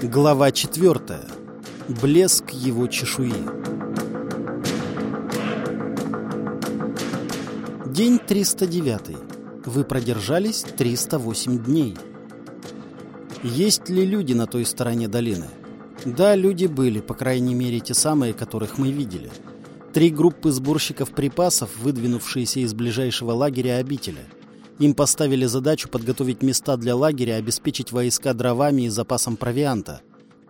Глава 4. Блеск его чешуи. День 309. Вы продержались 308 дней. Есть ли люди на той стороне долины? Да, люди были, по крайней мере, те самые, которых мы видели. Три группы сборщиков припасов, выдвинувшиеся из ближайшего лагеря обители – им поставили задачу подготовить места для лагеря, обеспечить войска дровами и запасом провианта.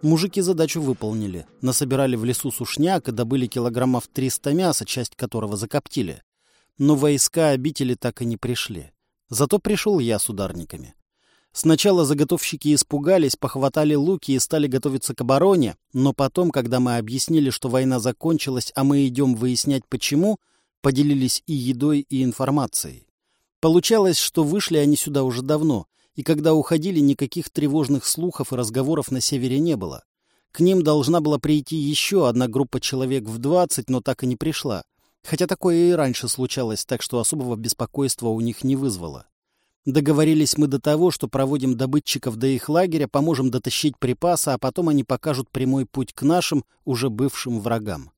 Мужики задачу выполнили. Насобирали в лесу сушняк и добыли килограммов 300 мяса, часть которого закоптили. Но войска обители так и не пришли. Зато пришел я с ударниками. Сначала заготовщики испугались, похватали луки и стали готовиться к обороне, но потом, когда мы объяснили, что война закончилась, а мы идем выяснять почему, поделились и едой, и информацией. Получалось, что вышли они сюда уже давно, и когда уходили, никаких тревожных слухов и разговоров на севере не было. К ним должна была прийти еще одна группа человек в двадцать, но так и не пришла. Хотя такое и раньше случалось, так что особого беспокойства у них не вызвало. Договорились мы до того, что проводим добытчиков до их лагеря, поможем дотащить припасы, а потом они покажут прямой путь к нашим, уже бывшим врагам.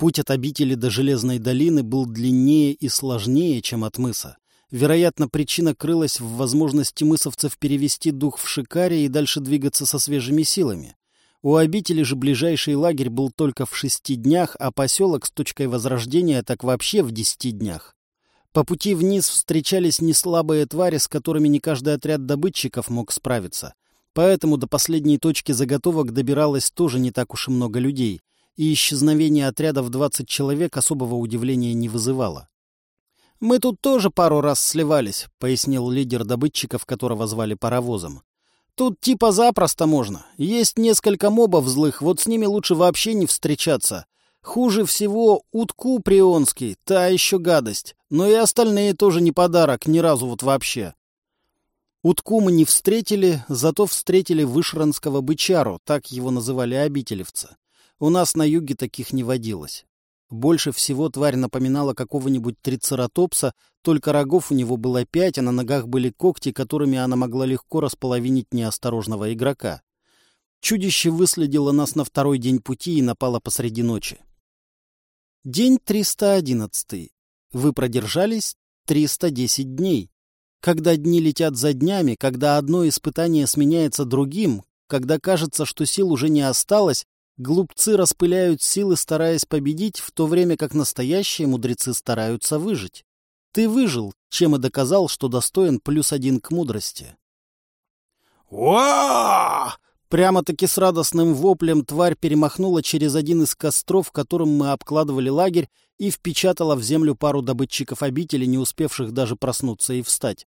Путь от обители до Железной долины был длиннее и сложнее, чем от мыса. Вероятно, причина крылась в возможности мысовцев перевести дух в Шикаре и дальше двигаться со свежими силами. У обители же ближайший лагерь был только в шести днях, а поселок с точкой возрождения так вообще в десяти днях. По пути вниз встречались неслабые твари, с которыми не каждый отряд добытчиков мог справиться. Поэтому до последней точки заготовок добиралось тоже не так уж и много людей и исчезновение отряда в 20 человек особого удивления не вызывало. «Мы тут тоже пару раз сливались», — пояснил лидер добытчиков, которого звали паровозом. «Тут типа запросто можно. Есть несколько мобов злых, вот с ними лучше вообще не встречаться. Хуже всего утку прионский, та еще гадость. Но и остальные тоже не подарок, ни разу вот вообще». Утку мы не встретили, зато встретили вышранского бычару, так его называли обителевцы. У нас на юге таких не водилось. Больше всего тварь напоминала какого-нибудь трицератопса, только рогов у него было пять, а на ногах были когти, которыми она могла легко располовинить неосторожного игрока. Чудище выследило нас на второй день пути и напало посреди ночи. День 311. Вы продержались 310 дней. Когда дни летят за днями, когда одно испытание сменяется другим, когда кажется, что сил уже не осталось, Глупцы распыляют силы, стараясь победить, в то время как настоящие мудрецы стараются выжить. Ты выжил, чем и доказал, что достоин плюс один к мудрости. «Уа!» Прямо-таки с радостным воплем тварь перемахнула через один из костров, которым мы обкладывали лагерь, и впечатала в землю пару добытчиков обители, не успевших даже проснуться и встать.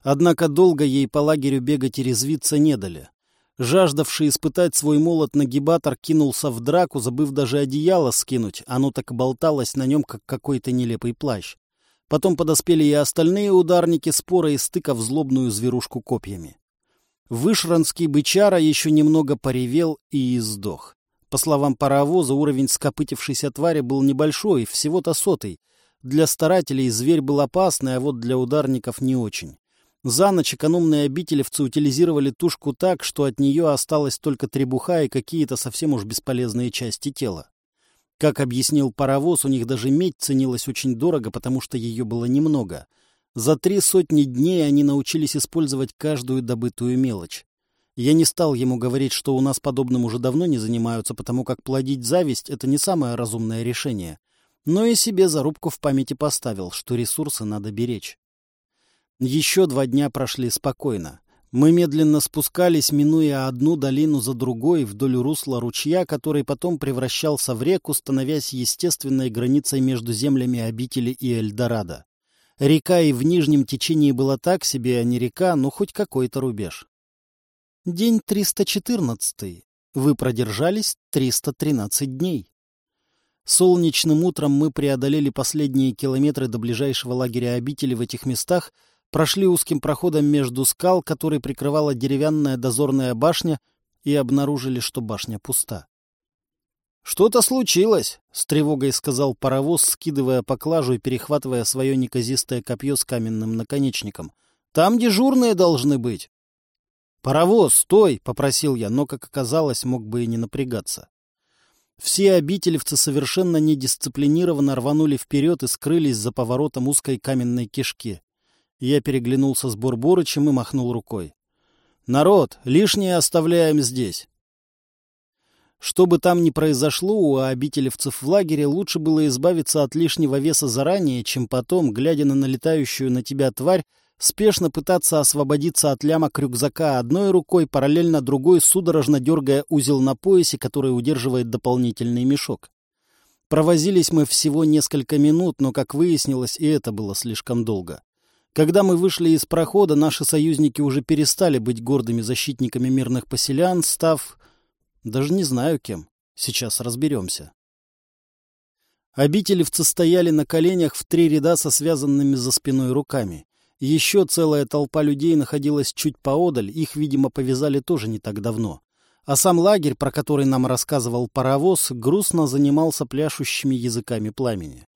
Однако долго ей по лагерю бегать и резвиться не дали. Жаждавший испытать свой молот нагибатор кинулся в драку, забыв даже одеяло скинуть, оно так болталось на нем, как какой-то нелепый плащ. Потом подоспели и остальные ударники спора и стыка в злобную зверушку копьями. Вышранский бычара еще немного поревел и издох. По словам паровоза, уровень скопытившейся твари был небольшой, всего-то сотый. Для старателей зверь был опасный, а вот для ударников не очень. За ночь экономные обителевцы утилизировали тушку так, что от нее осталась только требуха и какие-то совсем уж бесполезные части тела. Как объяснил паровоз, у них даже медь ценилась очень дорого, потому что ее было немного. За три сотни дней они научились использовать каждую добытую мелочь. Я не стал ему говорить, что у нас подобным уже давно не занимаются, потому как плодить зависть — это не самое разумное решение. Но и себе зарубку в памяти поставил, что ресурсы надо беречь. Еще два дня прошли спокойно. Мы медленно спускались, минуя одну долину за другой вдоль русла ручья, который потом превращался в реку, становясь естественной границей между землями обители и Эльдорадо. Река и в нижнем течении была так себе, а не река, но хоть какой-то рубеж. День 314. Вы продержались 313 дней. Солнечным утром мы преодолели последние километры до ближайшего лагеря обители в этих местах, прошли узким проходом между скал, который прикрывала деревянная дозорная башня, и обнаружили, что башня пуста. «Что-то случилось», — с тревогой сказал паровоз, скидывая поклажу и перехватывая свое неказистое копье с каменным наконечником. «Там дежурные должны быть». «Паровоз, стой!» — попросил я, но, как оказалось, мог бы и не напрягаться. Все обительевцы совершенно недисциплинированно рванули вперед и скрылись за поворотом узкой каменной кишки. Я переглянулся с Бурборычем и махнул рукой. «Народ, лишнее оставляем здесь. Что бы там ни произошло у обителевцев в лагере, лучше было избавиться от лишнего веса заранее, чем потом, глядя на налетающую на тебя тварь, спешно пытаться освободиться от лямок рюкзака одной рукой, параллельно другой, судорожно дергая узел на поясе, который удерживает дополнительный мешок. Провозились мы всего несколько минут, но, как выяснилось, и это было слишком долго. Когда мы вышли из прохода, наши союзники уже перестали быть гордыми защитниками мирных поселян, став даже не знаю кем. Сейчас разберемся. Обителевцы стояли на коленях в три ряда со связанными за спиной руками. Еще целая толпа людей находилась чуть поодаль, их, видимо, повязали тоже не так давно. А сам лагерь, про который нам рассказывал паровоз, грустно занимался пляшущими языками пламени.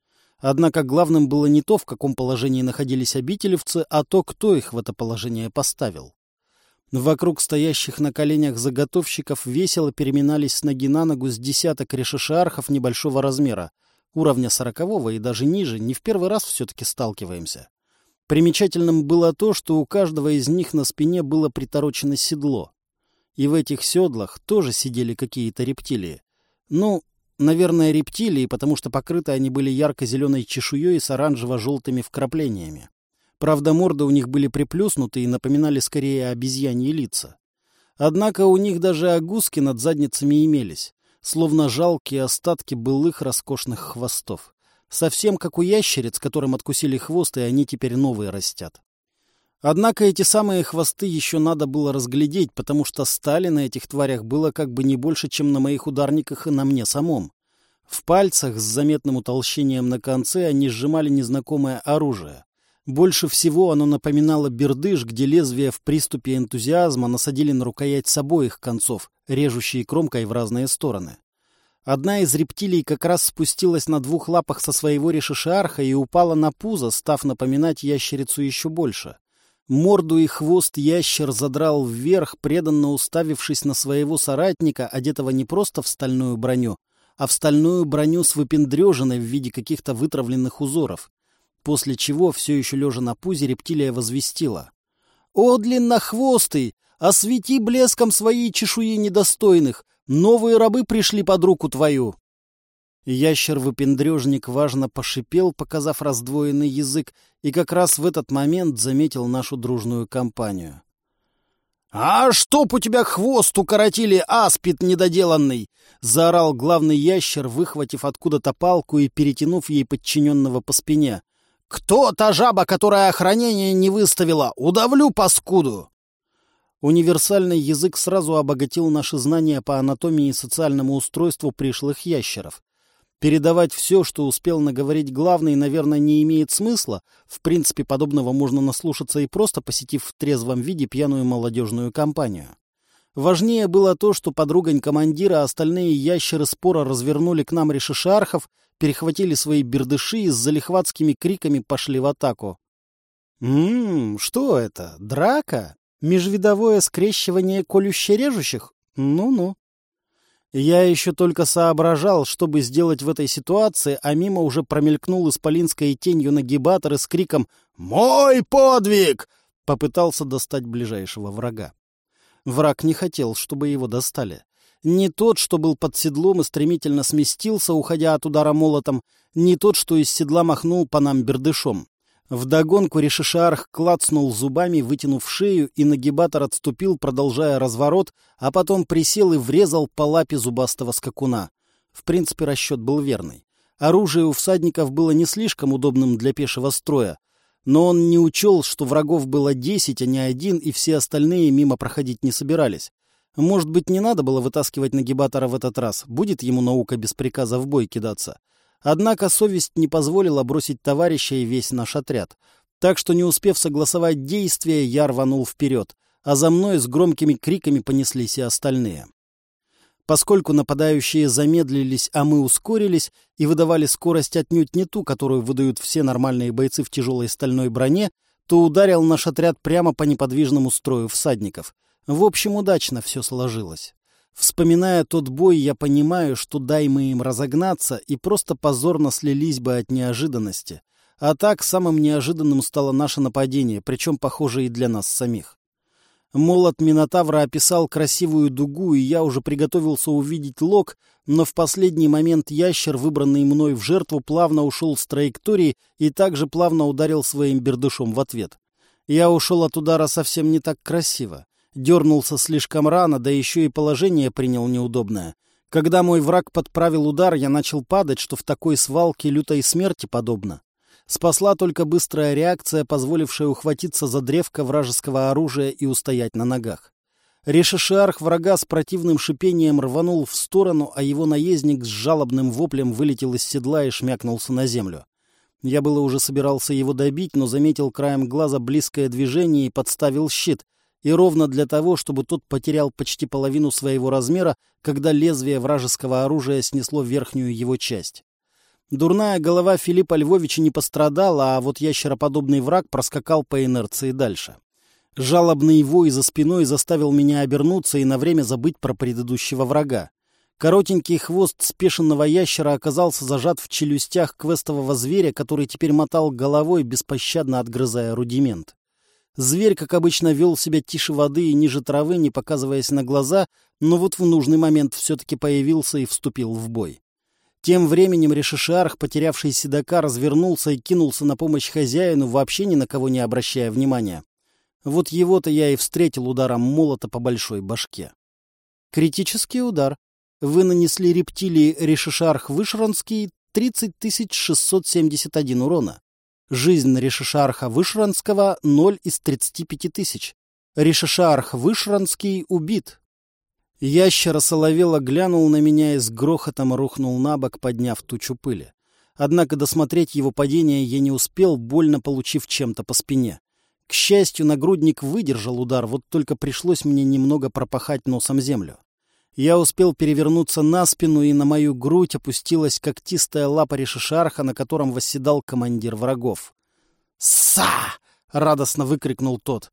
Однако главным было не то, в каком положении находились обителевцы, а то, кто их в это положение поставил. Вокруг стоящих на коленях заготовщиков весело переминались с ноги на ногу с десяток решишархов небольшого размера, уровня сорокового и даже ниже, не в первый раз все-таки сталкиваемся. Примечательным было то, что у каждого из них на спине было приторочено седло. И в этих седлах тоже сидели какие-то рептилии. Ну, наверное, рептилии, потому что покрыты они были ярко-зеленой чешуей с оранжево-желтыми вкраплениями. Правда, морды у них были приплюснуты и напоминали скорее обезьяньи лица. Однако у них даже огузки над задницами имелись, словно жалкие остатки былых роскошных хвостов. Совсем как у ящериц, которым откусили хвост, и они теперь новые растят. Однако эти самые хвосты еще надо было разглядеть, потому что стали на этих тварях было как бы не больше, чем на моих ударниках и на мне самом. В пальцах с заметным утолщением на конце они сжимали незнакомое оружие. Больше всего оно напоминало бердыш, где лезвия в приступе энтузиазма насадили на рукоять с обоих концов, режущие кромкой в разные стороны. Одна из рептилий как раз спустилась на двух лапах со своего решишиарха и упала на пузо, став напоминать ящерицу еще больше. Морду и хвост ящер задрал вверх, преданно уставившись на своего соратника, одетого не просто в стальную броню, а в стальную броню с выпендрежиной в виде каких-то вытравленных узоров после чего, все еще лежа на пузе, рептилия возвестила. «О, длиннохвостый! Освети блеском своей чешуи недостойных! Новые рабы пришли под руку твою!» Ящер-выпендрежник важно пошипел, показав раздвоенный язык, и как раз в этот момент заметил нашу дружную компанию. «А чтоб у тебя хвост укоротили, аспид недоделанный!» — заорал главный ящер, выхватив откуда-то палку и перетянув ей подчиненного по спине. «Кто та жаба, которая охранение не выставила? Удавлю паскуду!» Универсальный язык сразу обогатил наши знания по анатомии и социальному устройству пришлых ящеров. Передавать все, что успел наговорить главный, наверное, не имеет смысла. В принципе, подобного можно наслушаться и просто посетив в трезвом виде пьяную молодежную компанию. Важнее было то, что подругань командира остальные ящеры спора развернули к нам решишархов, перехватили свои бердыши и с залихватскими криками пошли в атаку. «Ммм, что это? Драка? Межвидовое скрещивание колюще-режущих? Ну-ну». Я еще только соображал, чтобы сделать в этой ситуации, а мимо уже промелькнул исполинской тенью нагибатор и с криком «Мой подвиг!» попытался достать ближайшего врага. Враг не хотел, чтобы его достали. Не тот, что был под седлом и стремительно сместился, уходя от удара молотом, не тот, что из седла махнул по нам бердышом. Вдогонку Решишарх клацнул зубами, вытянув шею, и нагибатор отступил, продолжая разворот, а потом присел и врезал по лапе зубастого скакуна. В принципе, расчет был верный. Оружие у всадников было не слишком удобным для пешего строя, но он не учел, что врагов было десять, а не один, и все остальные мимо проходить не собирались. Может быть, не надо было вытаскивать нагибатора в этот раз, будет ему наука без приказа в бой кидаться. Однако совесть не позволила бросить товарища и весь наш отряд. Так что, не успев согласовать действия, я рванул вперед, а за мной с громкими криками понеслись и остальные. Поскольку нападающие замедлились, а мы ускорились и выдавали скорость отнюдь не ту, которую выдают все нормальные бойцы в тяжелой стальной броне, то ударил наш отряд прямо по неподвижному строю всадников. В общем, удачно все сложилось. Вспоминая тот бой, я понимаю, что дай мы им разогнаться, и просто позорно слились бы от неожиданности. А так, самым неожиданным стало наше нападение, причем, похоже, и для нас самих. Молот Минотавра описал красивую дугу, и я уже приготовился увидеть лог, но в последний момент ящер, выбранный мной в жертву, плавно ушел с траектории и также плавно ударил своим бердышом в ответ. Я ушел от удара совсем не так красиво. Дернулся слишком рано, да еще и положение принял неудобное. Когда мой враг подправил удар, я начал падать, что в такой свалке лютой смерти подобно. Спасла только быстрая реакция, позволившая ухватиться за древко вражеского оружия и устоять на ногах. Решишиарх врага с противным шипением рванул в сторону, а его наездник с жалобным воплем вылетел из седла и шмякнулся на землю. Я было уже собирался его добить, но заметил краем глаза близкое движение и подставил щит. И ровно для того, чтобы тот потерял почти половину своего размера, когда лезвие вражеского оружия снесло верхнюю его часть. Дурная голова Филиппа Львовича не пострадала, а вот ящероподобный враг проскакал по инерции дальше. Жалобный вой за спиной заставил меня обернуться и на время забыть про предыдущего врага. Коротенький хвост спешенного ящера оказался зажат в челюстях квестового зверя, который теперь мотал головой, беспощадно отгрызая рудимент. Зверь, как обычно, вел себя тише воды и ниже травы, не показываясь на глаза, но вот в нужный момент все-таки появился и вступил в бой. Тем временем Решишиарх, потерявший седока, развернулся и кинулся на помощь хозяину, вообще ни на кого не обращая внимания. Вот его-то я и встретил ударом молота по большой башке. Критический удар. Вы нанесли рептилии Решишарх Вышранский 30 671 урона. Жизнь Решишарха Вышранского — 0 из 35 тысяч. Решишарх Вышранский убит. Ящера соловела глянул на меня и с грохотом рухнул на бок, подняв тучу пыли. Однако досмотреть его падение я не успел, больно получив чем-то по спине. К счастью, нагрудник выдержал удар, вот только пришлось мне немного пропахать носом землю. Я успел перевернуться на спину, и на мою грудь опустилась когтистая лапа решишарха, на котором восседал командир врагов. «Са!» — радостно выкрикнул тот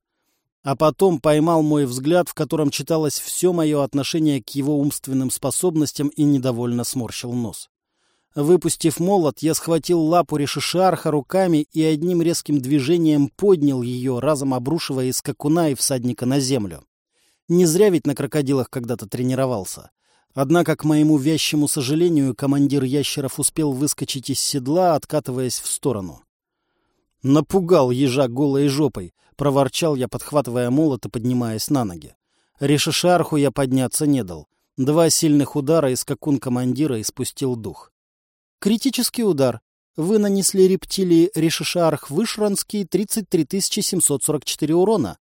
а потом поймал мой взгляд, в котором читалось все мое отношение к его умственным способностям и недовольно сморщил нос. Выпустив молот, я схватил лапу решишарха руками и одним резким движением поднял ее, разом обрушивая из скакуна и всадника на землю. Не зря ведь на крокодилах когда-то тренировался. Однако, к моему вящему сожалению, командир ящеров успел выскочить из седла, откатываясь в сторону. Напугал ежа голой жопой, — проворчал я, подхватывая молот и поднимаясь на ноги. Решишарху я подняться не дал. Два сильных удара, и скакун командира испустил дух. Критический удар. Вы нанесли рептилии Решишарх Вышранский 33 744 урона.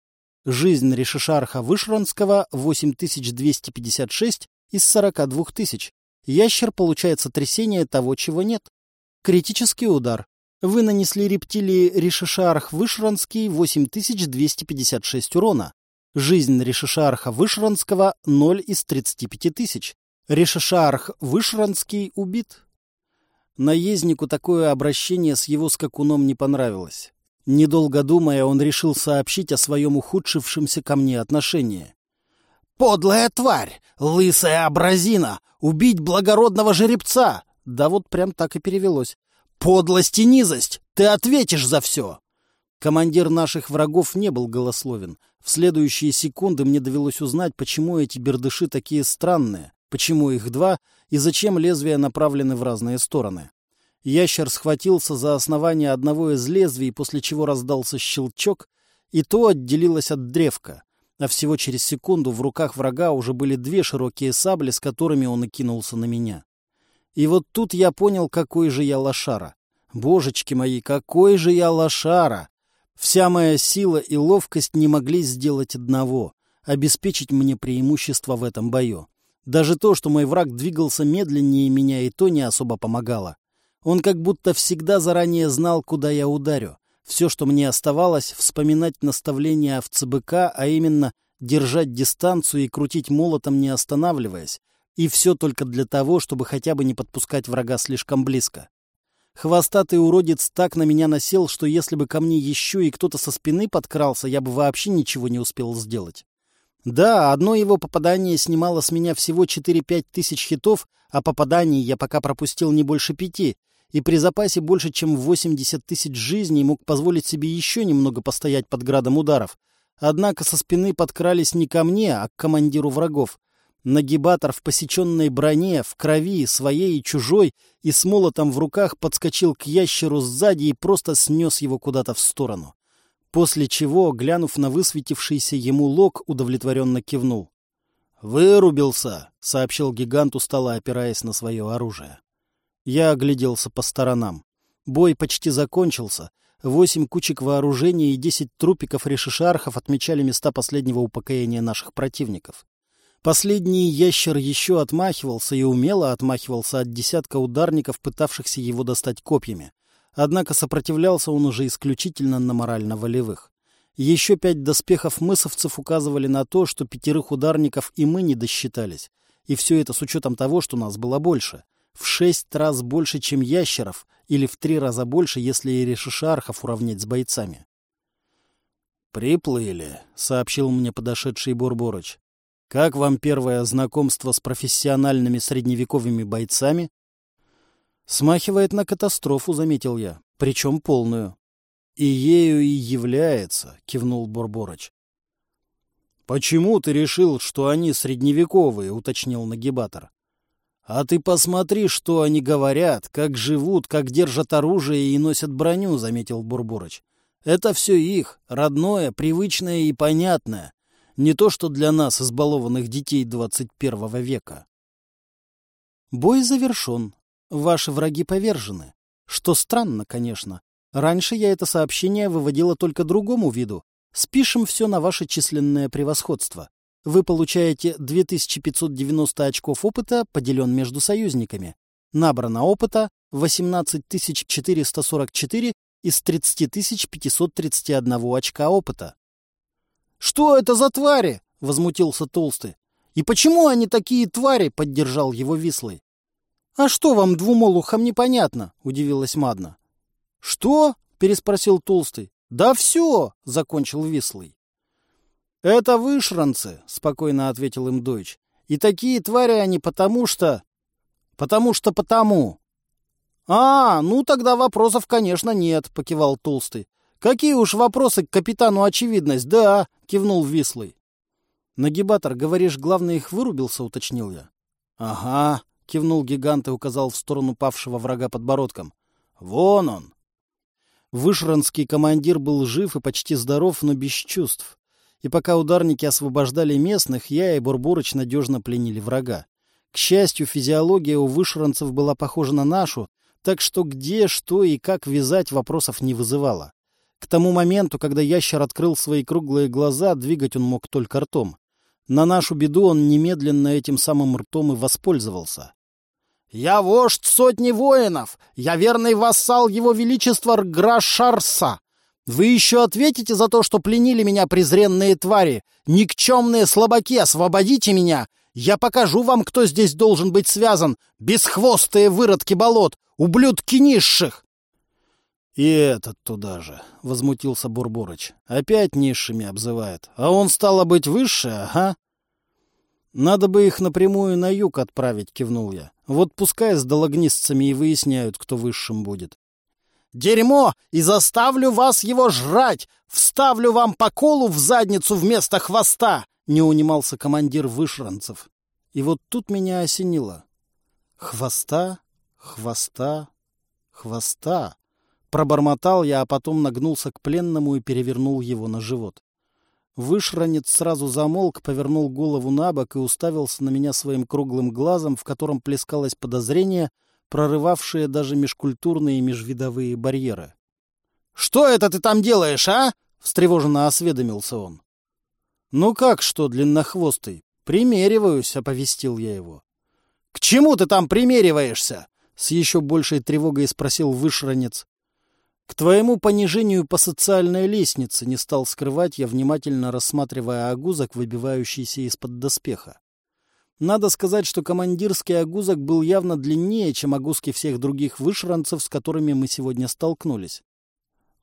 Жизнь Решишарха Вышранского 8256 из 42 тысяч. Ящер получает сотрясение того, чего нет. Критический удар. Вы нанесли рептилии Ришишарх Вышранский 8256 урона. Жизнь Ришишарха Вышранского 0 из 35 тысяч. Ришишарх Вышранский убит. Наезднику такое обращение с его скакуном не понравилось. Недолго думая, он решил сообщить о своем ухудшившемся ко мне отношении. «Подлая тварь! Лысая абразина! Убить благородного жеребца!» Да вот прям так и перевелось. Подлость и низость! Ты ответишь за все!» Командир наших врагов не был голословен. В следующие секунды мне довелось узнать, почему эти бердыши такие странные, почему их два и зачем лезвия направлены в разные стороны. Ящер схватился за основание одного из лезвий, после чего раздался щелчок, и то отделилось от древка. А всего через секунду в руках врага уже были две широкие сабли, с которыми он и кинулся на меня. И вот тут я понял, какой же я лошара. Божечки мои, какой же я лошара! Вся моя сила и ловкость не могли сделать одного — обеспечить мне преимущество в этом бою. Даже то, что мой враг двигался медленнее меня, и то не особо помогало. Он как будто всегда заранее знал, куда я ударю. Все, что мне оставалось, вспоминать наставления в ЦБК, а именно держать дистанцию и крутить молотом, не останавливаясь, и все только для того, чтобы хотя бы не подпускать врага слишком близко. Хвостатый уродец так на меня насел, что если бы ко мне еще и кто-то со спины подкрался, я бы вообще ничего не успел сделать. Да, одно его попадание снимало с меня всего 4-5 тысяч хитов, а попаданий я пока пропустил не больше пяти, и при запасе больше чем 80 тысяч жизней мог позволить себе еще немного постоять под градом ударов. Однако со спины подкрались не ко мне, а к командиру врагов. Нагибатор в посеченной броне, в крови, своей и чужой, и с молотом в руках подскочил к ящеру сзади и просто снес его куда-то в сторону. После чего, глянув на высветившийся ему лог, удовлетворенно кивнул. «Вырубился», — сообщил гигант, устало опираясь на свое оружие. Я огляделся по сторонам. Бой почти закончился. Восемь кучек вооружения и десять трупиков решишархов отмечали места последнего упокоения наших противников. Последний ящер еще отмахивался и умело отмахивался от десятка ударников, пытавшихся его достать копьями. Однако сопротивлялся он уже исключительно на морально-волевых. Еще пять доспехов мысовцев указывали на то, что пятерых ударников и мы не досчитались. И все это с учетом того, что нас было больше. В шесть раз больше, чем ящеров, или в три раза больше, если и решишархов уравнять с бойцами. «Приплыли», — сообщил мне подошедший Бурборыч. «Как вам первое знакомство с профессиональными средневековыми бойцами?» «Смахивает на катастрофу», — заметил я, — «причем полную». «И ею и является», — кивнул Бурборыч. «Почему ты решил, что они средневековые?» — уточнил нагибатор. «А ты посмотри, что они говорят, как живут, как держат оружие и носят броню», — заметил Бурборыч. «Это все их, родное, привычное и понятное. Не то, что для нас, избалованных детей двадцать первого века». Бой завершен. Ваши враги повержены. Что странно, конечно. Раньше я это сообщение выводила только другому виду. Спишем все на ваше численное превосходство. Вы получаете 2590 очков опыта, поделен между союзниками. Набрано опыта 18444 из 30531 очка опыта. «Что это за твари?» — возмутился Толстый. «И почему они такие твари?» — поддержал его Вислый. «А что вам, двумолухам, непонятно?» — удивилась Мадна. «Что?» — переспросил Толстый. «Да все!» — закончил Вислый. «Это вышранцы», — спокойно ответил им Дойч. «И такие твари они потому что... потому что потому». «А, ну тогда вопросов, конечно, нет», — покивал Толстый. «Какие уж вопросы к капитану очевидность, да», — кивнул Вислый. «Нагибатор, говоришь, главный их вырубился?» — уточнил я. «Ага», — кивнул гигант и указал в сторону павшего врага подбородком. «Вон он!» Вышранский командир был жив и почти здоров, но без чувств и пока ударники освобождали местных, я и Бурбурыч надежно пленили врага. К счастью, физиология у вышранцев была похожа на нашу, так что где, что и как вязать вопросов не вызывало. К тому моменту, когда ящер открыл свои круглые глаза, двигать он мог только ртом. На нашу беду он немедленно этим самым ртом и воспользовался. «Я вождь сотни воинов! Я верный вассал его величества Рграшарса! Вы еще ответите за то, что пленили меня презренные твари? Никчемные слабаки, освободите меня! Я покажу вам, кто здесь должен быть связан! Бесхвостые выродки болот! Ублюдки низших!» «И этот туда же», — возмутился Бурборыч. «Опять низшими обзывает. А он, стало быть, выше, ага?» «Надо бы их напрямую на юг отправить», — кивнул я. «Вот пускай с дологнистцами и выясняют, кто высшим будет». Дерьмо! И заставлю вас его жрать! Вставлю вам по колу в задницу вместо хвоста!» Не унимался командир вышранцев. И вот тут меня осенило. «Хвоста, хвоста, хвоста!» Пробормотал я, а потом нагнулся к пленному и перевернул его на живот. Вышранец сразу замолк, повернул голову на бок и уставился на меня своим круглым глазом, в котором плескалось подозрение — прорывавшие даже межкультурные и межвидовые барьеры. «Что это ты там делаешь, а?» — встревоженно осведомился он. «Ну как что, длиннохвостый? Примериваюсь», — оповестил я его. «К чему ты там примериваешься?» — с еще большей тревогой спросил вышранец. «К твоему понижению по социальной лестнице не стал скрывать я, внимательно рассматривая огузок, выбивающийся из-под доспеха. Надо сказать, что командирский огузок был явно длиннее, чем огузки всех других вышранцев, с которыми мы сегодня столкнулись.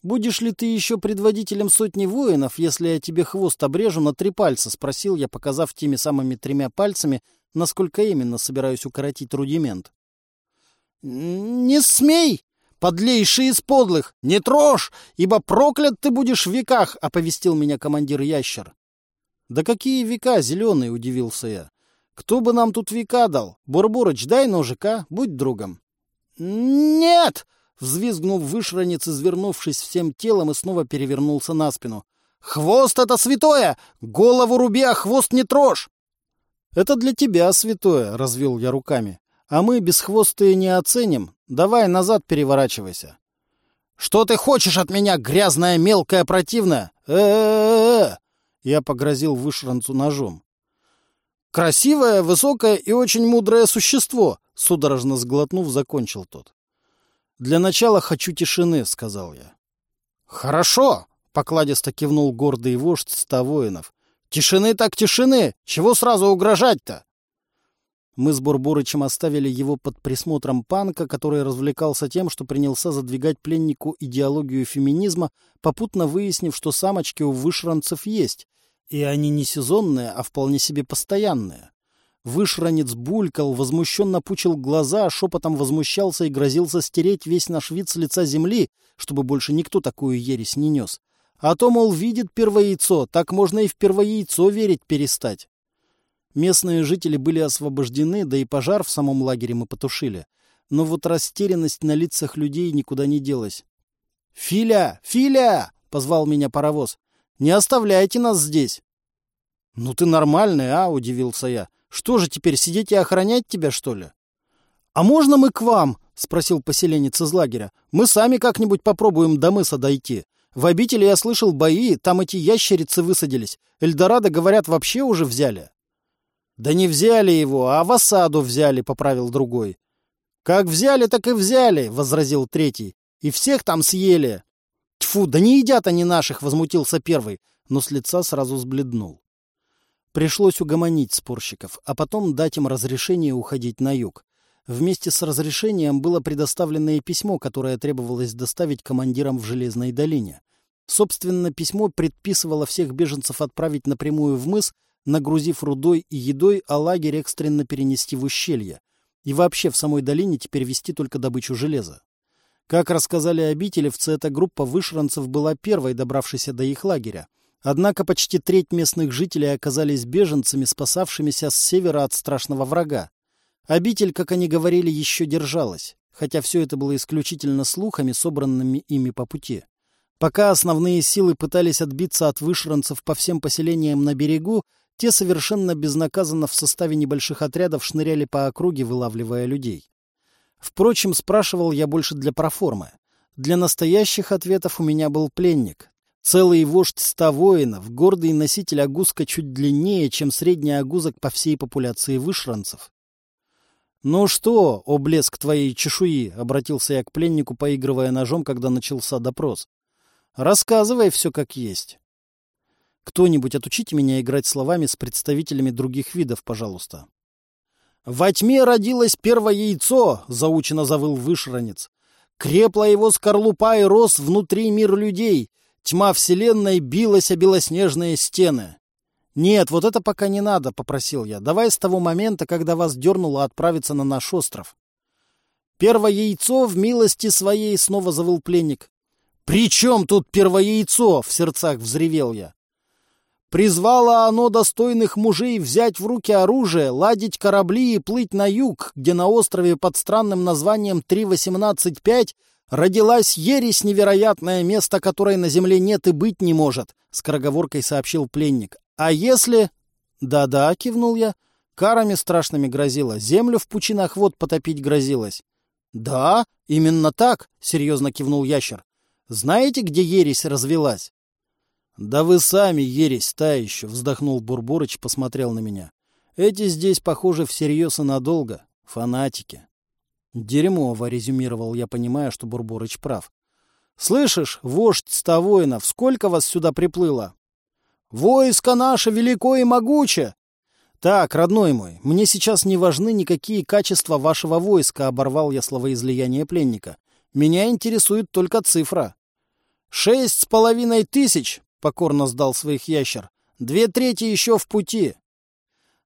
«Будешь ли ты еще предводителем сотни воинов, если я тебе хвост обрежу на три пальца?» — спросил я, показав теми самыми тремя пальцами, насколько именно собираюсь укоротить рудимент. «Не смей, подлейший из подлых! Не трожь, ибо проклят ты будешь в веках!» — оповестил меня командир ящер. «Да какие века, зеленый!» — удивился я. «Кто бы нам тут века дал? Бурбурыч, дай ножика, будь другом». «Нет!» Взвизгнув вышранец, извернувшись всем телом, и снова перевернулся на спину. «Хвост — это святое! Голову руби, а хвост не трожь!» «Это для тебя святое», — развел я руками. «А мы бесхвостые не оценим. Давай назад переворачивайся». «Что ты хочешь от меня, грязная, мелкая, противная? э Я погрозил вышранцу ножом. «Красивое, высокое и очень мудрое существо», — судорожно сглотнув, закончил тот. «Для начала хочу тишины», — сказал я. «Хорошо», — покладисто кивнул гордый вождь ста воинов. «Тишины так тишины! Чего сразу угрожать-то?» Мы с Бурбурычем оставили его под присмотром панка, который развлекался тем, что принялся задвигать пленнику идеологию феминизма, попутно выяснив, что самочки у вышранцев есть, и они не сезонные, а вполне себе постоянные. Вышранец булькал, возмущенно пучил глаза, шепотом возмущался и грозился стереть весь наш вид с лица земли, чтобы больше никто такую ересь не нес. А то, мол, видит первояйцо, так можно и в первояйцо верить перестать. Местные жители были освобождены, да и пожар в самом лагере мы потушили. Но вот растерянность на лицах людей никуда не делась. «Филя! Филя!» — позвал меня паровоз. «Не оставляйте нас здесь!» «Ну ты нормальный, а?» — удивился я. Что же теперь, сидеть и охранять тебя, что ли? — А можно мы к вам? — спросил поселенец из лагеря. — Мы сами как-нибудь попробуем до мыса дойти. В обители я слышал бои, там эти ящерицы высадились. Эльдорадо, говорят, вообще уже взяли. — Да не взяли его, а в осаду взяли, — поправил другой. — Как взяли, так и взяли, — возразил третий. — И всех там съели. — Тьфу, да не едят они наших, — возмутился первый, но с лица сразу сбледнул. Пришлось угомонить спорщиков, а потом дать им разрешение уходить на юг. Вместе с разрешением было предоставлено и письмо, которое требовалось доставить командирам в Железной долине. Собственно, письмо предписывало всех беженцев отправить напрямую в мыс, нагрузив рудой и едой, а лагерь экстренно перенести в ущелье. И вообще в самой долине теперь вести только добычу железа. Как рассказали обителевцы, эта группа вышранцев была первой, добравшейся до их лагеря. Однако почти треть местных жителей оказались беженцами, спасавшимися с севера от страшного врага. Обитель, как они говорили, еще держалась, хотя все это было исключительно слухами, собранными ими по пути. Пока основные силы пытались отбиться от вышранцев по всем поселениям на берегу, те совершенно безнаказанно в составе небольших отрядов шныряли по округе, вылавливая людей. Впрочем, спрашивал я больше для проформы. Для настоящих ответов у меня был пленник, Целый вождь ста воинов, гордый носитель агузка чуть длиннее, чем средний агузок по всей популяции вышранцев. «Ну что, о блеск твоей чешуи!» — обратился я к пленнику, поигрывая ножом, когда начался допрос. «Рассказывай все как есть». «Кто-нибудь отучите меня играть словами с представителями других видов, пожалуйста». «Во тьме родилось первое яйцо!» — заучено завыл вышранец. «Крепла его скорлупа и рос внутри мир людей, Тьма вселенной билась о белоснежные стены. «Нет, вот это пока не надо», — попросил я. «Давай с того момента, когда вас дернуло отправиться на наш остров». «Первое яйцо в милости своей», — снова завыл пленник. «При чем тут первое яйцо?» — в сердцах взревел я. Призвало оно достойных мужей взять в руки оружие, ладить корабли и плыть на юг, где на острове под странным названием 3.18.5 «Родилась ересь невероятное, место которой на земле нет и быть не может», — скороговоркой сообщил пленник. «А если...» «Да-да», — кивнул я. «Карами страшными грозило, землю в пучинах вод потопить грозилось». «Да, именно так», — серьезно кивнул ящер. «Знаете, где ересь развелась?» «Да вы сами ересь та еще», — вздохнул Бурборыч, посмотрел на меня. «Эти здесь, похоже, всерьез и надолго. Фанатики». «Дерьмово», — резюмировал я, понимая, что Бурборыч прав. «Слышишь, вождь ста воинов, сколько вас сюда приплыло?» «Войско наше велико и могуче!» «Так, родной мой, мне сейчас не важны никакие качества вашего войска», — оборвал я словоизлияние пленника. «Меня интересует только цифра». Шесть с половиной тысяч, — покорно сдал своих ящер. Две трети еще в пути.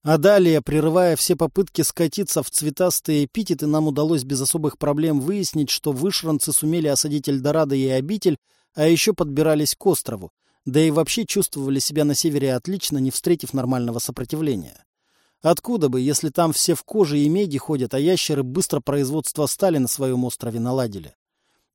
А далее, прерывая все попытки скатиться в цветастые эпитеты, нам удалось без особых проблем выяснить, что вышранцы сумели осадить Эльдорадо и обитель, а еще подбирались к острову, да и вообще чувствовали себя на севере отлично, не встретив нормального сопротивления. Откуда бы, если там все в коже и меди ходят, а ящеры быстро производство стали на своем острове наладили?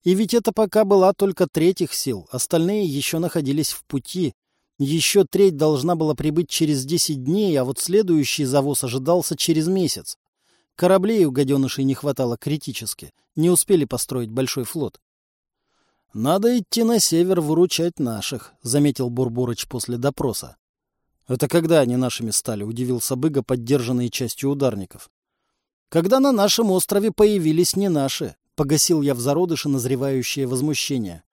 И ведь это пока была только треть их сил, остальные еще находились в пути, еще треть должна была прибыть через 10 дней, а вот следующий завоз ожидался через месяц. Кораблей у гаденышей не хватало критически, не успели построить большой флот. «Надо идти на север выручать наших», — заметил Бурбурыч после допроса. «Это когда они нашими стали?» — удивился Быга, поддержанный частью ударников. «Когда на нашем острове появились не наши», — погасил я в зародыше назревающее возмущение.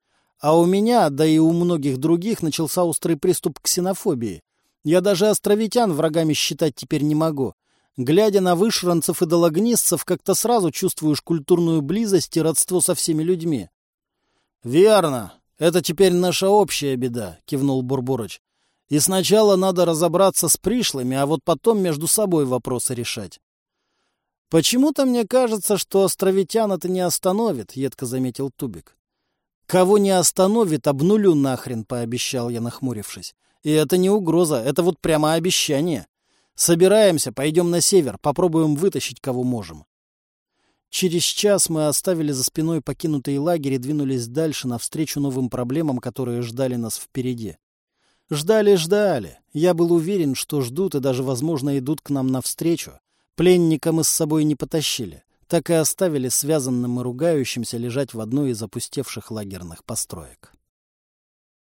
А у меня, да и у многих других, начался острый приступ ксенофобии. Я даже островитян врагами считать теперь не могу. Глядя на вышранцев и дологнистцев, как-то сразу чувствуешь культурную близость и родство со всеми людьми. — Верно. Это теперь наша общая беда, — кивнул Бурборыч. — И сначала надо разобраться с пришлыми, а вот потом между собой вопросы решать. — Почему-то мне кажется, что островитян это не остановит, — едко заметил Тубик. Кого не остановит, обнулю нахрен, пообещал я, нахмурившись. И это не угроза, это вот прямо обещание. Собираемся, пойдем на север, попробуем вытащить кого можем. Через час мы оставили за спиной покинутый лагерь и двинулись дальше навстречу новым проблемам, которые ждали нас впереди. Ждали, ждали. Я был уверен, что ждут и даже, возможно, идут к нам навстречу. Пленника мы с собой не потащили так и оставили связанным и ругающимся лежать в одной из опустевших лагерных построек.